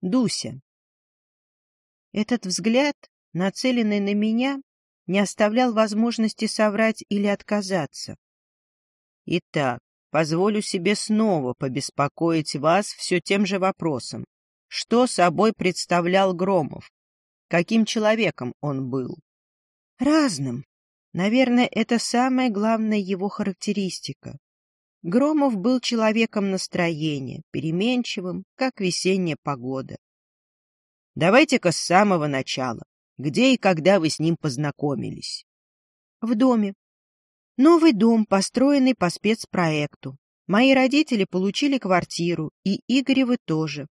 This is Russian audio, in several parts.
Дуся. Этот взгляд, нацеленный на меня, не оставлял возможности соврать или отказаться. Итак, позволю себе снова побеспокоить вас все тем же вопросом. Что собой представлял Громов? Каким человеком он был? Разным. Наверное, это самая главная его характеристика. Громов был человеком настроения, переменчивым, как весенняя погода. Давайте-ка с самого начала. Где и когда вы с ним познакомились? В доме. Новый дом, построенный по спецпроекту. Мои родители получили квартиру, и Игоревы тоже.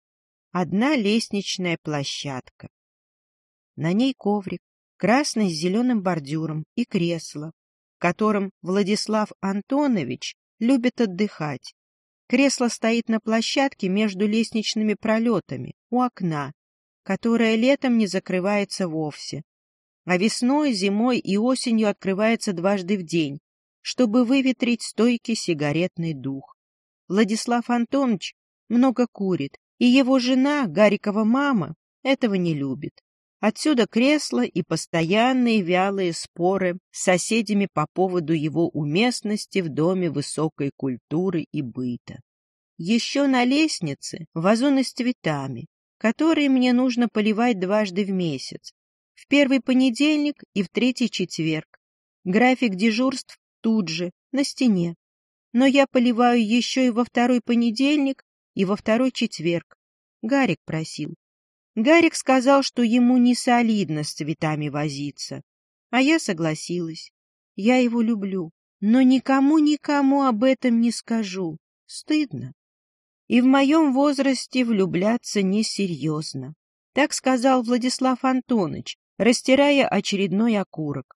Одна лестничная площадка. На ней коврик, красный с зеленым бордюром и кресло, в котором Владислав Антонович любит отдыхать. Кресло стоит на площадке между лестничными пролетами, у окна, которое летом не закрывается вовсе, а весной, зимой и осенью открывается дважды в день, чтобы выветрить стойкий сигаретный дух. Владислав Антонович много курит, и его жена, Гарикова мама, этого не любит. Отсюда кресло и постоянные вялые споры с соседями по поводу его уместности в доме высокой культуры и быта. Еще на лестнице вазоны с цветами, которые мне нужно поливать дважды в месяц, в первый понедельник и в третий четверг. График дежурств тут же, на стене. Но я поливаю еще и во второй понедельник и во второй четверг. Гарик просил. Гарик сказал, что ему не солидно с цветами возиться. А я согласилась. Я его люблю, но никому-никому об этом не скажу. Стыдно. И в моем возрасте влюбляться несерьезно. Так сказал Владислав Антонович, растирая очередной окурок.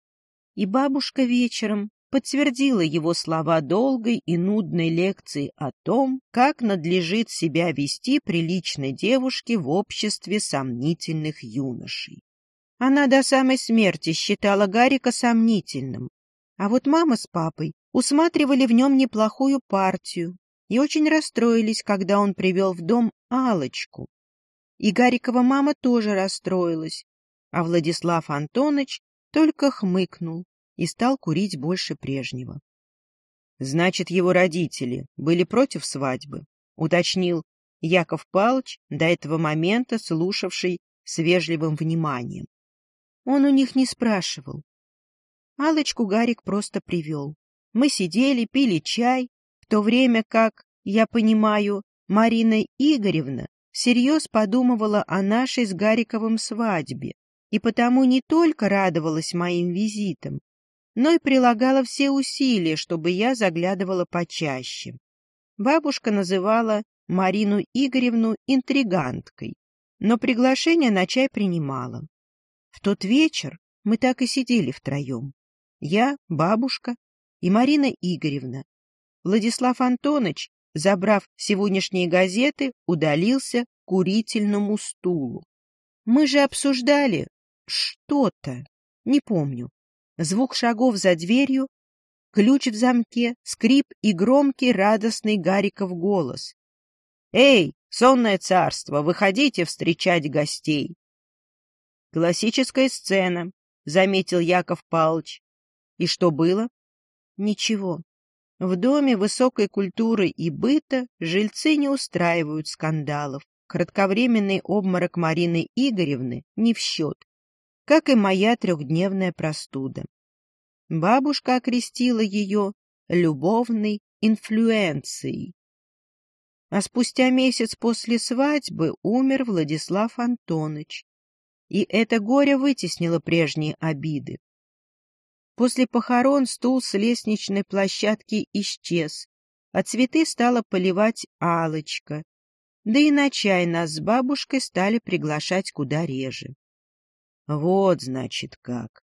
И бабушка вечером подтвердила его слова долгой и нудной лекции о том, как надлежит себя вести приличной девушке в обществе сомнительных юношей. Она до самой смерти считала Гарика сомнительным, а вот мама с папой усматривали в нем неплохую партию и очень расстроились, когда он привел в дом алочку И Гарикова мама тоже расстроилась, а Владислав Антонович только хмыкнул и стал курить больше прежнего. Значит, его родители были против свадьбы, уточнил Яков Палыч, до этого момента слушавший с вежливым вниманием. Он у них не спрашивал. Алочку Гарик просто привел. Мы сидели, пили чай, в то время как, я понимаю, Марина Игоревна всерьез подумывала о нашей с Гариковым свадьбе и потому не только радовалась моим визитам, но и прилагала все усилия, чтобы я заглядывала почаще. Бабушка называла Марину Игоревну интриганткой, но приглашение на чай принимала. В тот вечер мы так и сидели втроем. Я, бабушка и Марина Игоревна. Владислав Антонович, забрав сегодняшние газеты, удалился к курительному стулу. Мы же обсуждали что-то, не помню. Звук шагов за дверью, ключ в замке, скрип и громкий радостный Гариков голос. «Эй, сонное царство, выходите встречать гостей!» «Классическая сцена», — заметил Яков Павлович. «И что было?» «Ничего. В доме высокой культуры и быта жильцы не устраивают скандалов. Кратковременный обморок Марины Игоревны не в счет как и моя трехдневная простуда. Бабушка окрестила ее любовной инфлюенцией. А спустя месяц после свадьбы умер Владислав Антонович, и это горе вытеснило прежние обиды. После похорон стул с лестничной площадки исчез, а цветы стала поливать алочка да и на чай нас с бабушкой стали приглашать куда реже. Вот, значит, как.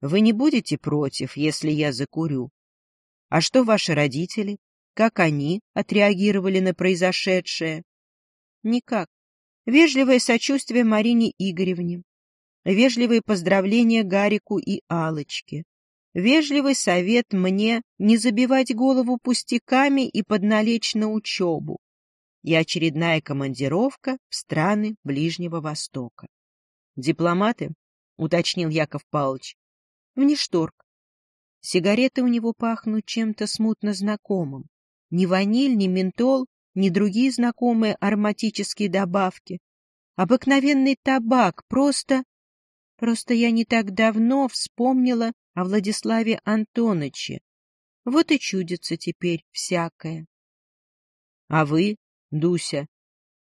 Вы не будете против, если я закурю? А что ваши родители? Как они отреагировали на произошедшее? Никак. Вежливое сочувствие Марине Игоревне. Вежливые поздравления Гарику и Алочке. Вежливый совет мне не забивать голову пустяками и подналечь на учебу. и очередная командировка в страны Ближнего Востока. «Дипломаты?» — уточнил Яков Павлович. «Внешторг. Сигареты у него пахнут чем-то смутно знакомым. Ни ваниль, ни ментол, ни другие знакомые ароматические добавки. Обыкновенный табак, просто... Просто я не так давно вспомнила о Владиславе Антоновиче. Вот и чудится теперь всякое. А вы, Дуся,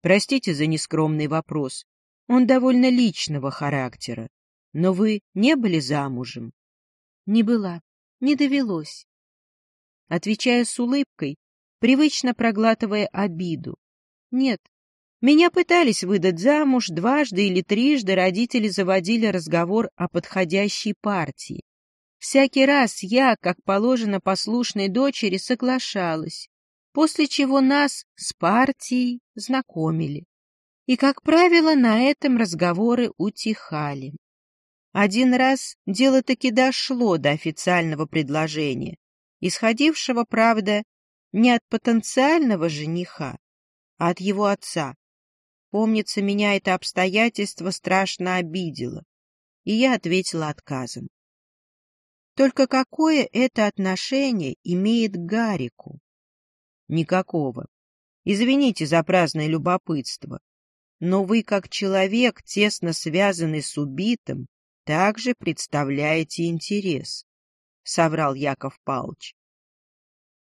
простите за нескромный вопрос, он довольно личного характера, но вы не были замужем? Не была, не довелось. Отвечая с улыбкой, привычно проглатывая обиду. Нет, меня пытались выдать замуж дважды или трижды, родители заводили разговор о подходящей партии. Всякий раз я, как положено послушной дочери, соглашалась, после чего нас с партией знакомили. И, как правило, на этом разговоры утихали. Один раз дело таки дошло до официального предложения, исходившего, правда, не от потенциального жениха, а от его отца. Помнится, меня это обстоятельство страшно обидело, и я ответила отказом. Только какое это отношение имеет к Гарику? Никакого. Извините за праздное любопытство, но вы, как человек, тесно связанный с убитым, также представляете интерес, — соврал Яков Павлович.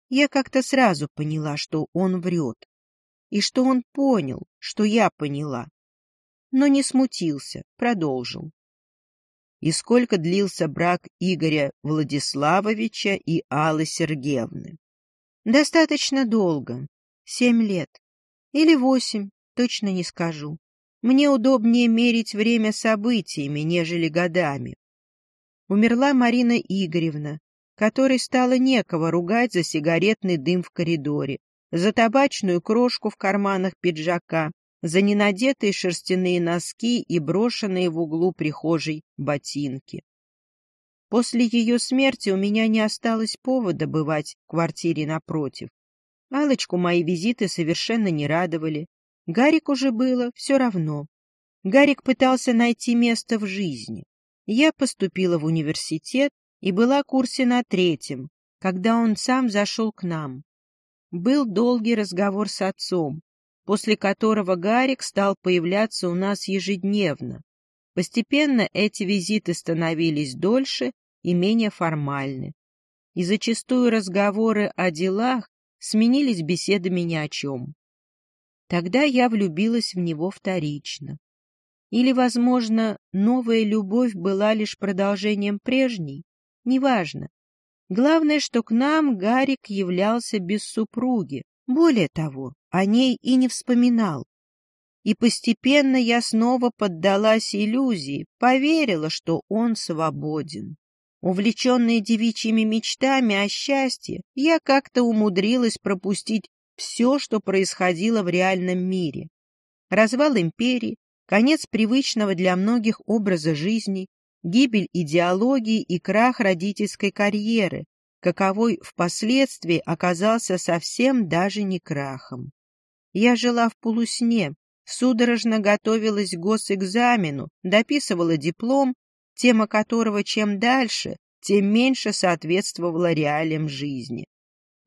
Я как-то сразу поняла, что он врет, и что он понял, что я поняла. Но не смутился, продолжил. И сколько длился брак Игоря Владиславовича и Аллы Сергеевны? Достаточно долго, семь лет. Или восемь, точно не скажу. Мне удобнее мерить время событиями, нежели годами. Умерла Марина Игоревна, которой стало некого ругать за сигаретный дым в коридоре, за табачную крошку в карманах пиджака, за ненадетые шерстяные носки и брошенные в углу прихожей ботинки. После ее смерти у меня не осталось повода бывать в квартире напротив. Алочку мои визиты совершенно не радовали. Гарик уже было все равно. Гарик пытался найти место в жизни. Я поступила в университет, и была курсе на третьем, когда он сам зашел к нам. Был долгий разговор с отцом, после которого Гарик стал появляться у нас ежедневно. Постепенно эти визиты становились дольше и менее формальны. И зачастую разговоры о делах сменились беседами ни о чем. Тогда я влюбилась в него вторично. Или, возможно, новая любовь была лишь продолжением прежней? неважно. Главное, что к нам Гарик являлся без супруги. Более того, о ней и не вспоминал. И постепенно я снова поддалась иллюзии, поверила, что он свободен. Увлеченная девичьими мечтами о счастье, я как-то умудрилась пропустить все, что происходило в реальном мире. Развал империи, конец привычного для многих образа жизни, гибель идеологии и крах родительской карьеры, каковой впоследствии оказался совсем даже не крахом. Я жила в полусне, судорожно готовилась к госэкзамену, дописывала диплом, тема которого чем дальше, тем меньше соответствовала реалиям жизни.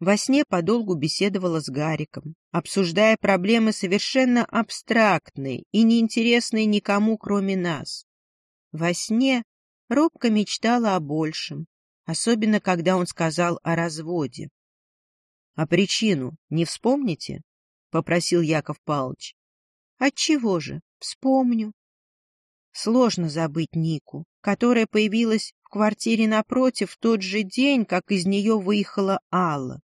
Во сне подолгу беседовала с Гариком, обсуждая проблемы совершенно абстрактные и неинтересные никому, кроме нас. Во сне робко мечтала о большем, особенно когда он сказал о разводе. — А причину не вспомните? — попросил Яков Павлович. — Отчего же? Вспомню. Сложно забыть Нику, которая появилась в квартире напротив в тот же день, как из нее выехала Алла.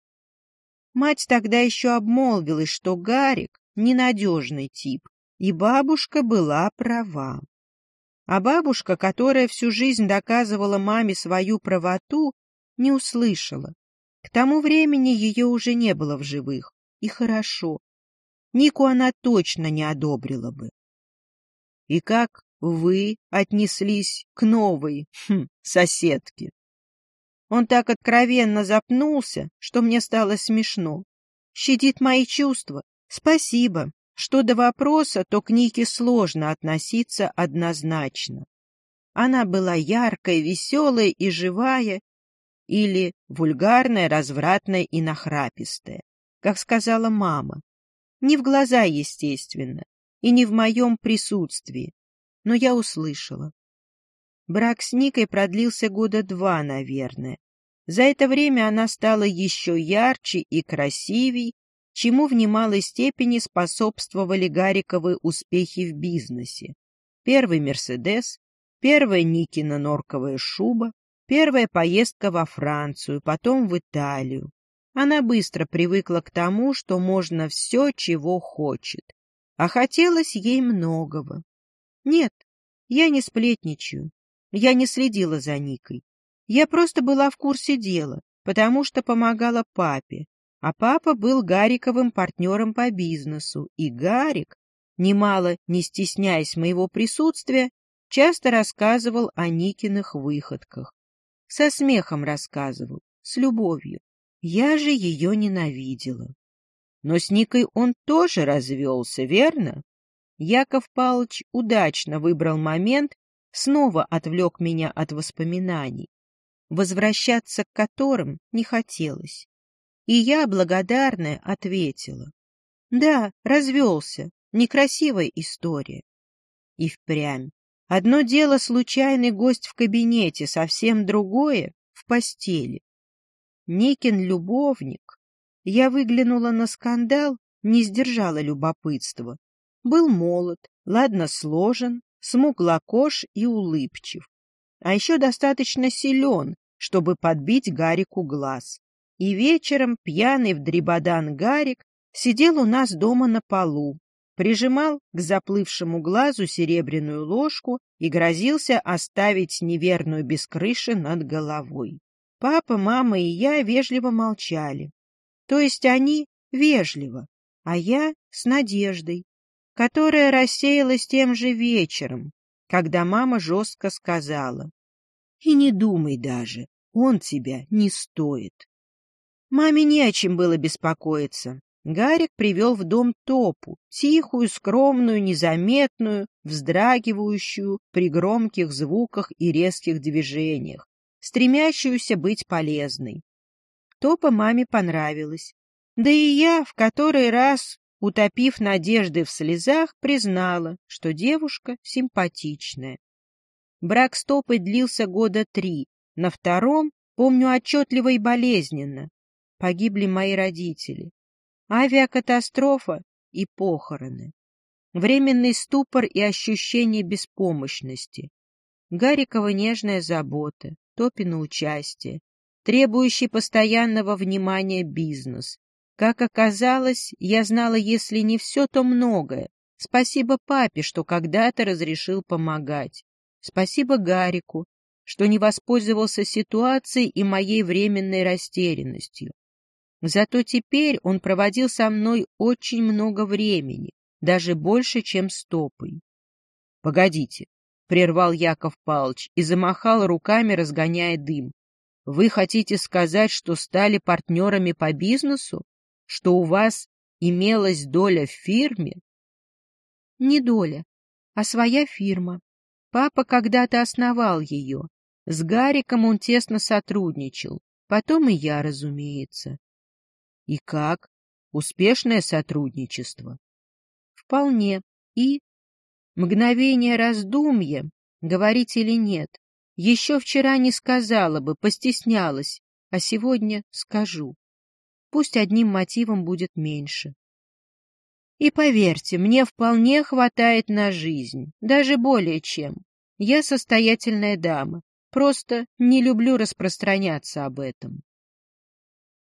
Мать тогда еще обмолвилась, что Гарик — ненадежный тип, и бабушка была права. А бабушка, которая всю жизнь доказывала маме свою правоту, не услышала. К тому времени ее уже не было в живых. И хорошо. Нику она точно не одобрила бы. И как вы отнеслись к новой хм, соседке? Он так откровенно запнулся, что мне стало смешно. Щадит мои чувства, Спасибо. Что до вопроса, то к Нике сложно относиться однозначно. Она была яркая, веселая и живая, или вульгарная, развратная и нахрапистая, как сказала мама. Не в глаза, естественно, и не в моем присутствии, но я услышала. Брак с Никой продлился года два, наверное. За это время она стала еще ярче и красивей, чему в немалой степени способствовали Гариковы успехи в бизнесе. Первый «Мерседес», первая Никина норковая шуба, первая поездка во Францию, потом в Италию. Она быстро привыкла к тому, что можно все, чего хочет. А хотелось ей многого. Нет, я не сплетничаю. Я не следила за Никой. Я просто была в курсе дела, потому что помогала папе, а папа был Гариковым партнером по бизнесу, и Гарик, немало не стесняясь моего присутствия, часто рассказывал о Никиных выходках. Со смехом рассказывал, с любовью. Я же ее ненавидела. Но с Никой он тоже развелся, верно? Яков Павлович удачно выбрал момент, снова отвлек меня от воспоминаний, возвращаться к которым не хотелось. И я, благодарная, ответила. Да, развелся. Некрасивая история. И впрямь. Одно дело случайный гость в кабинете, совсем другое — в постели. Никин любовник. Я выглянула на скандал, не сдержала любопытства. Был молод, ладно сложен, смуглокож и улыбчив. А еще достаточно силен, чтобы подбить Гарику глаз. И вечером пьяный в дребодан Гарик сидел у нас дома на полу, прижимал к заплывшему глазу серебряную ложку и грозился оставить неверную без крыши над головой. Папа, мама и я вежливо молчали. То есть они вежливо, а я с надеждой, которая рассеялась тем же вечером, когда мама жестко сказала. «И не думай даже, он тебя не стоит». Маме не о чем было беспокоиться. Гарик привел в дом Топу, тихую, скромную, незаметную, вздрагивающую при громких звуках и резких движениях, стремящуюся быть полезной. Топа маме понравилась. Да и я в который раз, утопив надежды в слезах, признала, что девушка симпатичная. Брак с длился года три, на втором помню отчетливо и болезненно погибли мои родители. Авиакатастрофа и похороны. Временный ступор и ощущение беспомощности. Гарикова нежная забота, Топина участие, требующий постоянного внимания бизнес. Как оказалось, я знала, если не все, то многое. Спасибо папе, что когда-то разрешил помогать. Спасибо Гарику, что не воспользовался ситуацией и моей временной растерянностью. Зато теперь он проводил со мной очень много времени, даже больше, чем с Топой. — Погодите, — прервал Яков Павлович и замахал руками, разгоняя дым. — Вы хотите сказать, что стали партнерами по бизнесу? Что у вас имелась доля в фирме? — Не доля, а своя фирма. Папа когда-то основал ее. С Гариком он тесно сотрудничал. Потом и я, разумеется. И как? Успешное сотрудничество? Вполне. И? Мгновение раздумья, говорить или нет. Еще вчера не сказала бы, постеснялась, а сегодня скажу. Пусть одним мотивом будет меньше. И поверьте, мне вполне хватает на жизнь, даже более чем. Я состоятельная дама, просто не люблю распространяться об этом.